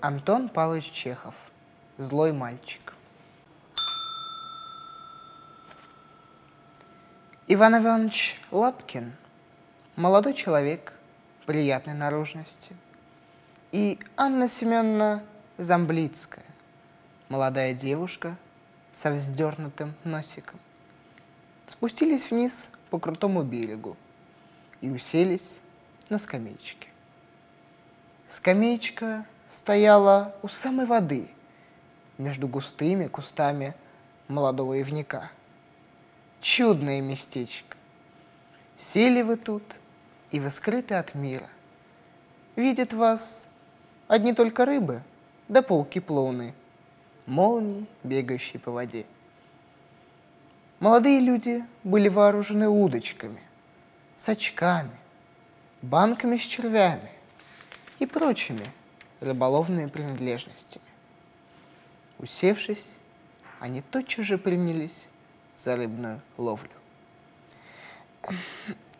Антон Павлович Чехов. Злой мальчик. Иван Иванович Лапкин – молодой человек, приятной наружности. И Анна Семеновна Замблицкая – молодая девушка со вздернутым носиком. Спустились вниз по крутому берегу и уселись на скамеечке. Скамеечка стояла у самой воды, между густыми кустами молодого ивника. Чудное местечко. Сели вы тут, и вы скрыты от мира. Видят вас одни только рыбы, да пауки-плоуны, молнии, бегающие по воде. Молодые люди были вооружены удочками, сачками, банками с червями и прочими рыболовными принадлежностями. Усевшись, они тотчас же принялись за рыбную ловлю.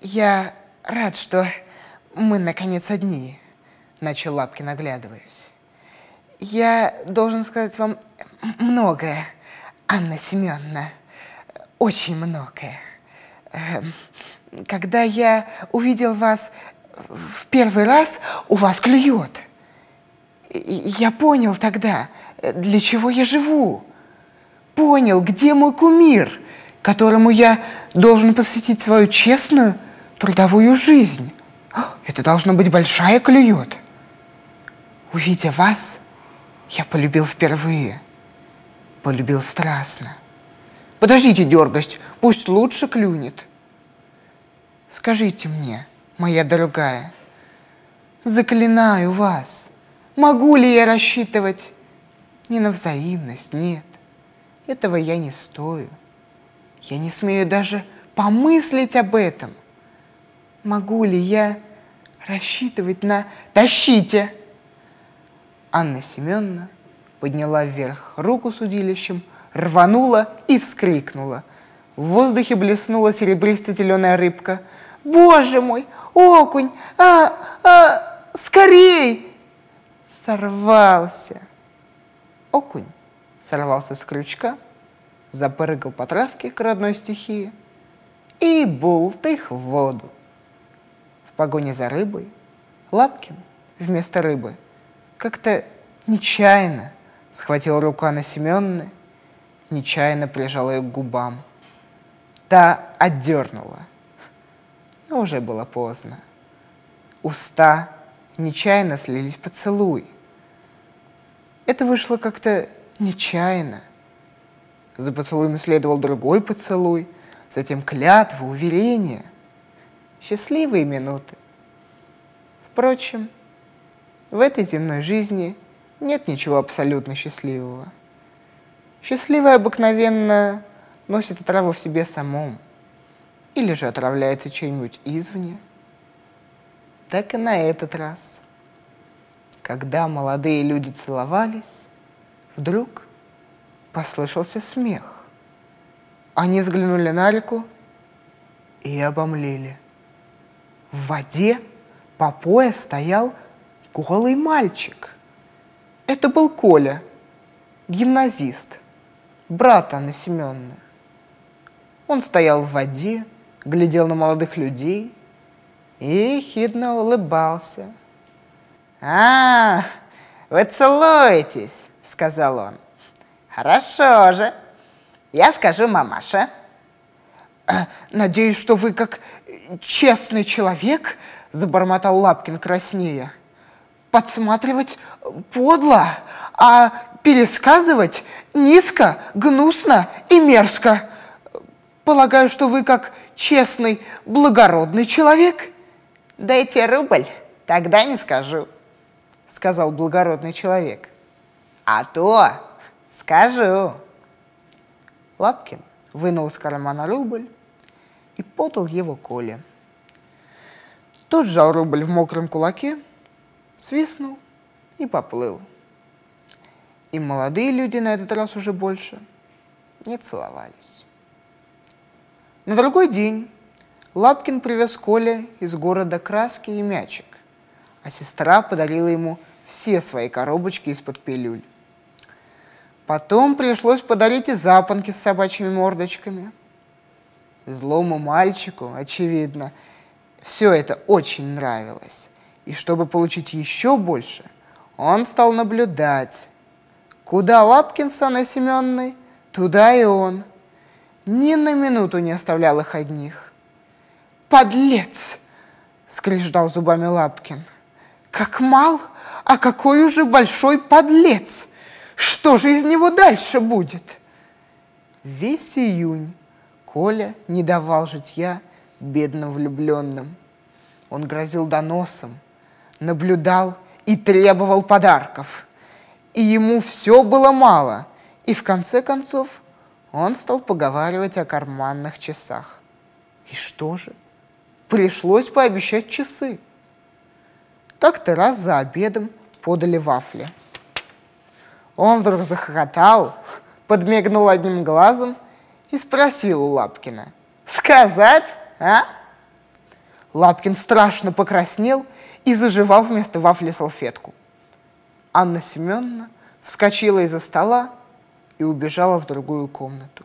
«Я рад, что мы, наконец, одни», — начал Лапкин, оглядываясь. «Я должен сказать вам многое, Анна Семеновна, очень многое. Эм, когда я увидел вас в первый раз, у вас клюет. Я понял тогда, для чего я живу. Понял, где мой кумир, которому я должен посвятить свою честную трудовую жизнь. Это должно быть большая клюет. Увидя вас, я полюбил впервые. Полюбил страстно. Подождите дергость, пусть лучше клюнет. Скажите мне, моя дорогая, заклинаю вас, могу ли я рассчитывать не на взаимность, нет. Этого я не стою. Я не смею даже помыслить об этом. Могу ли я рассчитывать на «тащите»? Анна Семеновна подняла вверх руку с удилищем, рванула и вскрикнула. В воздухе блеснула серебристо-зеленая рыбка. «Боже мой! Окунь! А, а, скорей!» Сорвался. Окунь сорвался с крючка, запрыгал по травке к родной стихии и бултых в воду. В погоне за рыбой Лапкин вместо рыбы как-то нечаянно схватил руку Анны Семеновны, нечаянно прижал ее к губам. Та отдернула, но уже было поздно. Уста нечаянно слились поцелуй. Это вышло как-то нечаянно. За поцелуем следовал другой поцелуй, затем клятва, уверение. Счастливые минуты. Впрочем, в этой земной жизни нет ничего абсолютно счастливого. Счастливое обыкновенно носит отраву в себе самом или же отравляется чем-нибудь извне. Так и на этот раз. Когда молодые люди целовались, Вдруг послышался смех. Они взглянули на реку и обомлели. В воде по пояс стоял голый мальчик. Это был Коля, гимназист, брат Анны Семеновны. Он стоял в воде, глядел на молодых людей и хидно улыбался. «А, вы целуетесь!» сказал он. Хорошо же. Я скажу мамаше. «Э, надеюсь, что вы как честный человек, забормотал Лапкин краснея. Подсматривать подло, а пересказывать низко, гнусно и мерзко. Полагаю, что вы как честный, благородный человек. Дайте рубль, тогда не скажу, сказал благородный человек. А то скажу. Лапкин вынул из кармана рубль и подал его Коле. Тот сжал рубль в мокром кулаке, свистнул и поплыл. И молодые люди на этот раз уже больше не целовались. На другой день Лапкин привез Коле из города краски и мячик, а сестра подарила ему все свои коробочки из-под пилюль. Потом пришлось подарить и запонки с собачьими мордочками. Злому мальчику, очевидно, все это очень нравилось. И чтобы получить еще больше, он стал наблюдать. Куда Лапкин с Анной Семенной, туда и он. Ни на минуту не оставлял их одних. «Подлец!» — скреждал зубами Лапкин. «Как мал, а какой уже большой подлец! Что же из него дальше будет?» Весь июнь Коля не давал житья бедным влюбленным. Он грозил доносом, наблюдал и требовал подарков. И ему все было мало, и в конце концов он стал поговаривать о карманных часах. И что же? Пришлось пообещать часы. Как-то раз за обедом подали вафли. Он вдруг захохотал, подмигнул одним глазом и спросил у Лапкина. «Сказать, а?» Лапкин страшно покраснел и заживал вместо вафли салфетку. Анна Семеновна вскочила из-за стола и убежала в другую комнату.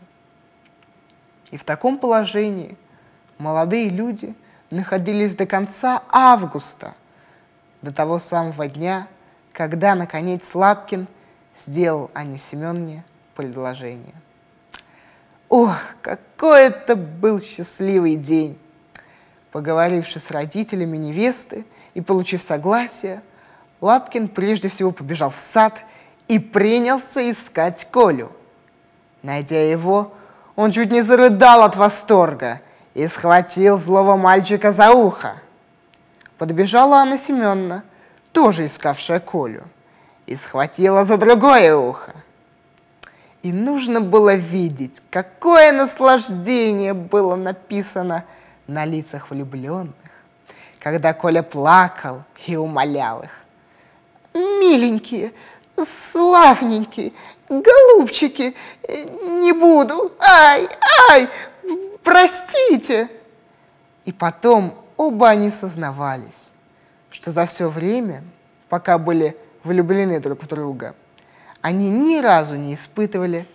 И в таком положении молодые люди находились до конца августа, до того самого дня, когда, наконец, Лапкин сделал Анне Семеновне предложение. Ох, какой это был счастливый день! Поговоривши с родителями невесты и получив согласие, Лапкин прежде всего побежал в сад и принялся искать Колю. Найдя его, он чуть не зарыдал от восторга и схватил злого мальчика за ухо. Подбежала Анна Семеновна, тоже искавшая Колю, и схватила за другое ухо. И нужно было видеть, какое наслаждение было написано на лицах влюбленных, когда Коля плакал и умолял их. «Миленькие, славненькие, голубчики, не буду, ай, ай, простите!» И потом оба они сознавались, что за все время, пока были влюблены друг в друга – они ни разу не испытывали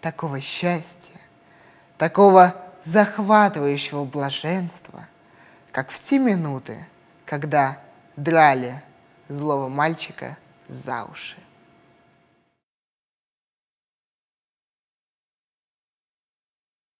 такого счастья, такого захватывающего блаженства, как в те минуты, когда драли злого мальчика за уши.